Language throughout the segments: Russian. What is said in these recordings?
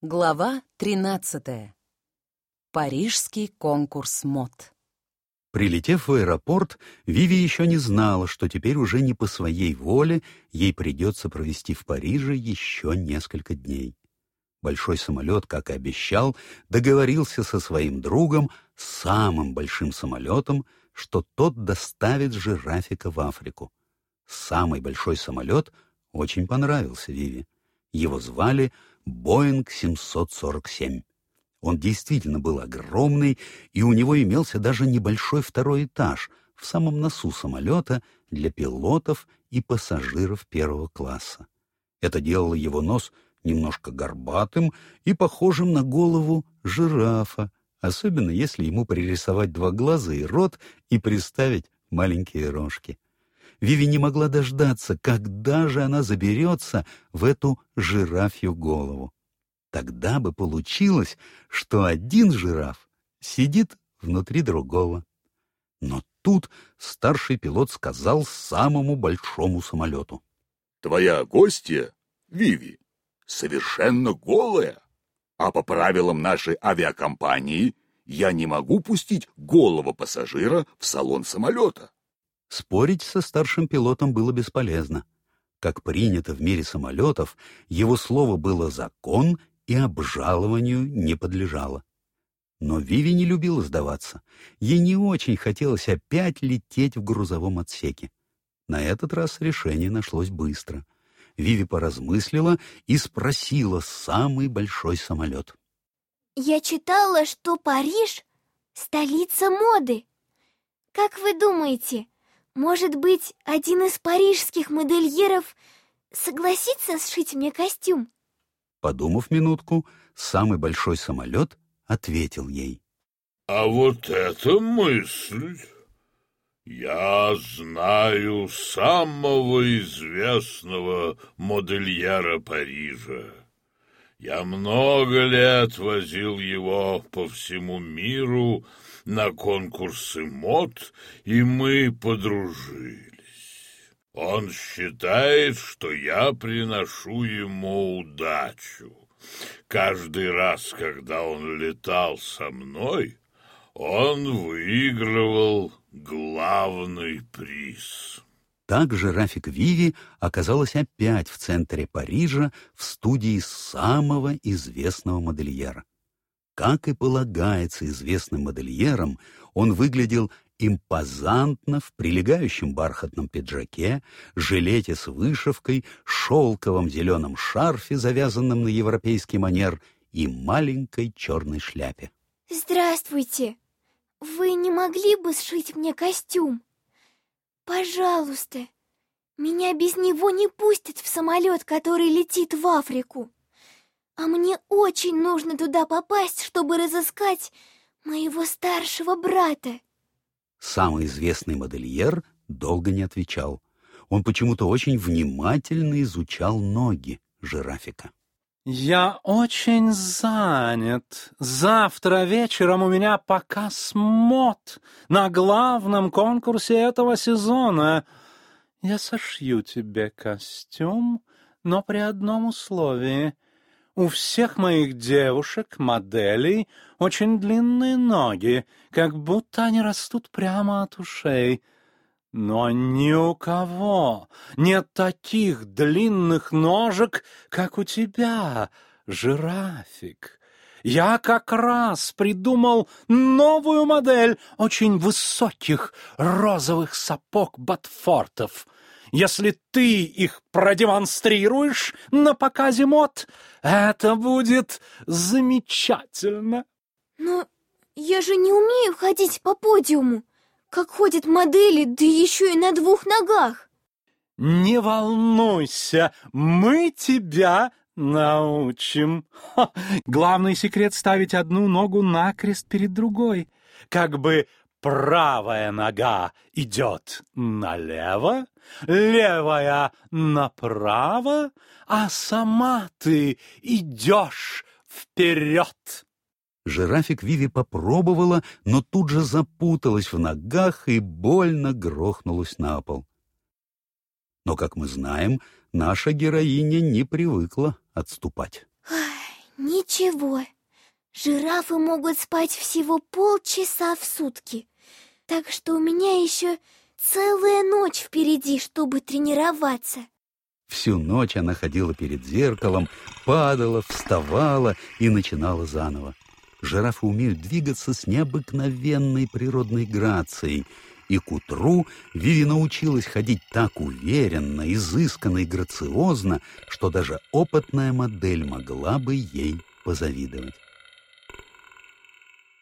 Глава 13. Парижский конкурс мод. Прилетев в аэропорт, Виви еще не знала, что теперь уже не по своей воле ей придется провести в Париже еще несколько дней. Большой самолет, как и обещал, договорился со своим другом, самым большим самолетом, что тот доставит жирафика в Африку. Самый большой самолет очень понравился Виви. Его звали Боинг 747. Он действительно был огромный, и у него имелся даже небольшой второй этаж в самом носу самолета для пилотов и пассажиров первого класса. Это делало его нос немножко горбатым и похожим на голову жирафа, особенно если ему пририсовать два глаза и рот и приставить маленькие рожки. Виви не могла дождаться, когда же она заберется в эту жирафью голову. Тогда бы получилось, что один жираф сидит внутри другого. Но тут старший пилот сказал самому большому самолету. «Твоя гостья, Виви, совершенно голая, а по правилам нашей авиакомпании я не могу пустить голого пассажира в салон самолета». Спорить со старшим пилотом было бесполезно. Как принято в мире самолетов, его слово было закон и обжалованию не подлежало. Но Виви не любила сдаваться. Ей не очень хотелось опять лететь в грузовом отсеке. На этот раз решение нашлось быстро. Виви поразмыслила и спросила самый большой самолет. «Я читала, что Париж — столица моды. Как вы думаете, может быть, один из парижских модельеров согласится сшить мне костюм? Подумав минутку, самый большой самолет ответил ей. А вот это мысль! Я знаю самого известного модельера Парижа. Я много лет возил его по всему миру на конкурсы мод, и мы подружились. Он считает, что я приношу ему удачу. Каждый раз, когда он летал со мной, он выигрывал главный приз. Также Рафик Виви оказалась опять в центре Парижа в студии самого известного модельера. Как и полагается известным модельерам, он выглядел импозантно в прилегающем бархатном пиджаке, жилете с вышивкой, шелковом зеленом шарфе, завязанном на европейский манер, и маленькой черной шляпе. Здравствуйте! Вы не могли бы сшить мне костюм? Пожалуйста, меня без него не пустят в самолет, который летит в Африку. А мне очень нужно туда попасть, чтобы разыскать моего старшего брата. Самый известный модельер долго не отвечал. Он почему-то очень внимательно изучал ноги жирафика. «Я очень занят. Завтра вечером у меня показ мод на главном конкурсе этого сезона. Я сошью тебе костюм, но при одном условии — у всех моих девушек, моделей, очень длинные ноги, как будто они растут прямо от ушей. Но ни у кого нет таких длинных ножек, как у тебя, жирафик. Я как раз придумал новую модель очень высоких розовых сапог Батфортов — если ты их продемонстрируешь на показе мод, это будет замечательно. Но я же не умею ходить по подиуму, как ходят модели, да еще и на двух ногах. Не волнуйся, мы тебя научим. Ха, главный секрет — ставить одну ногу накрест перед другой, как бы правая нога идет налево, левая направо, а сама ты идешь вперед. Жирафик Виви попробовала, но тут же запуталась в ногах и больно грохнулась на пол. Но, как мы знаем, наша героиня не привыкла отступать. Ничего, жирафы могут спать всего полчаса в сутки, так что у меня еще целая ночь впереди, чтобы тренироваться. Всю ночь она ходила перед зеркалом, падала, вставала и начинала заново. Жирафы умеют двигаться с необыкновенной природной грацией, и к утру Виви научилась ходить так уверенно, изысканно и грациозно, что даже опытная модель могла бы ей позавидовать.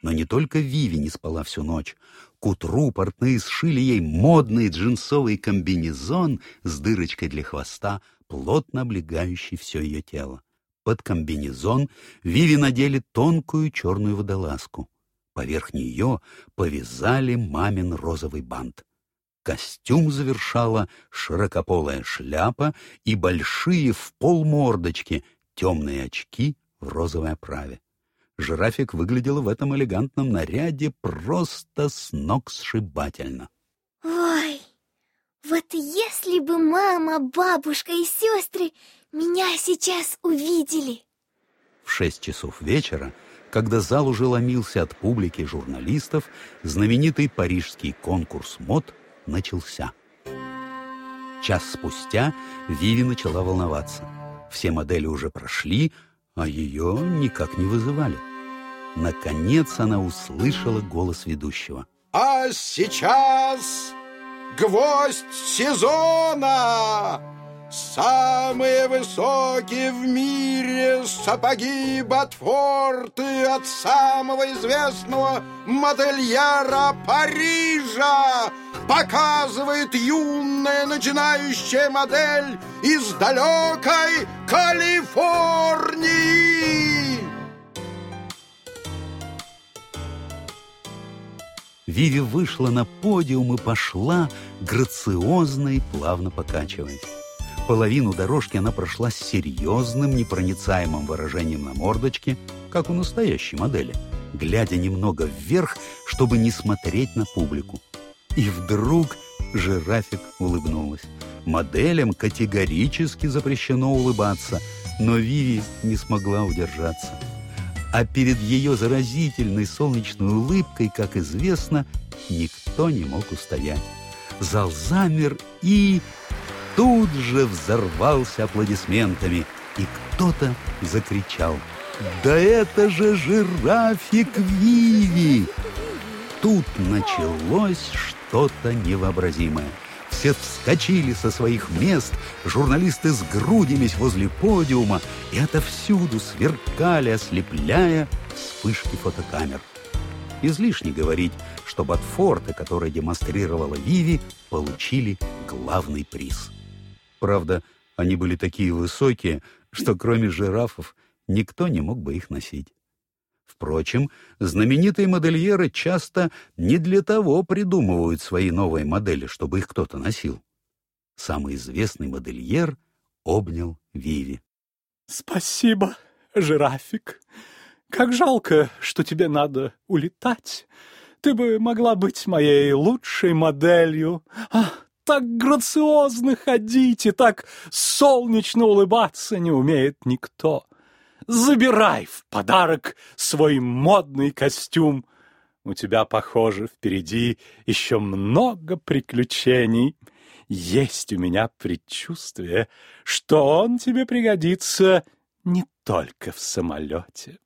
Но не только Виви не спала всю ночь. К утру портные сшили ей модный джинсовый комбинезон с дырочкой для хвоста, плотно облегающий все ее тело. Под комбинезон Виви надели тонкую черную водолазку. Поверх нее повязали мамин розовый бант. Костюм завершала широкополая шляпа и большие в пол мордочки темные очки в розовой оправе. Жирафик выглядела в этом элегантном наряде просто с ног сшибательно. Ой, вот если бы мама, бабушка и сестры меня сейчас увидели. В шесть часов вечера, когда зал уже ломился от публики и журналистов, знаменитый парижский конкурс мод начался. Час спустя Виви начала волноваться. Все модели уже прошли, а ее никак не вызывали. Наконец она услышала голос ведущего. А сейчас гвоздь сезона! Самые высокие в мире сапоги Ботфорты от самого известного модельера Парижа показывает юная начинающая модель из далекой Калифорнии. Виви вышла на подиум и пошла, грациозно и плавно покачиваясь. Половину дорожки она прошла с серьезным, непроницаемым выражением на мордочке, как у настоящей модели, глядя немного вверх, чтобы не смотреть на публику. И вдруг жирафик улыбнулась. Моделям категорически запрещено улыбаться, но Виви не смогла удержаться. А перед ее заразительной солнечной улыбкой, как известно, никто не мог устоять. Зал замер и тут же взорвался аплодисментами, и кто-то закричал «Да это же жирафик Виви!» Тут началось что-то невообразимое. Все вскочили со своих мест, журналисты сгрудились возле подиума и отовсюду сверкали, ослепляя вспышки фотокамер. Излишне говорить, что Батфорты, которые демонстрировала Виви, получили главный приз. Правда, они были такие высокие, что кроме жирафов никто не мог бы их носить. Впрочем, знаменитые модельеры часто не для того придумывают свои новые модели, чтобы их кто-то носил. Самый известный модельер обнял Виви. Спасибо, жирафик. Как жалко, что тебе надо улетать. Ты бы могла быть моей лучшей моделью. Ах, так грациозно ходить и так солнечно улыбаться не умеет никто. Забирай в подарок свой модный костюм. У тебя, похоже, впереди еще много приключений. Есть у меня предчувствие, что он тебе пригодится не только в самолете.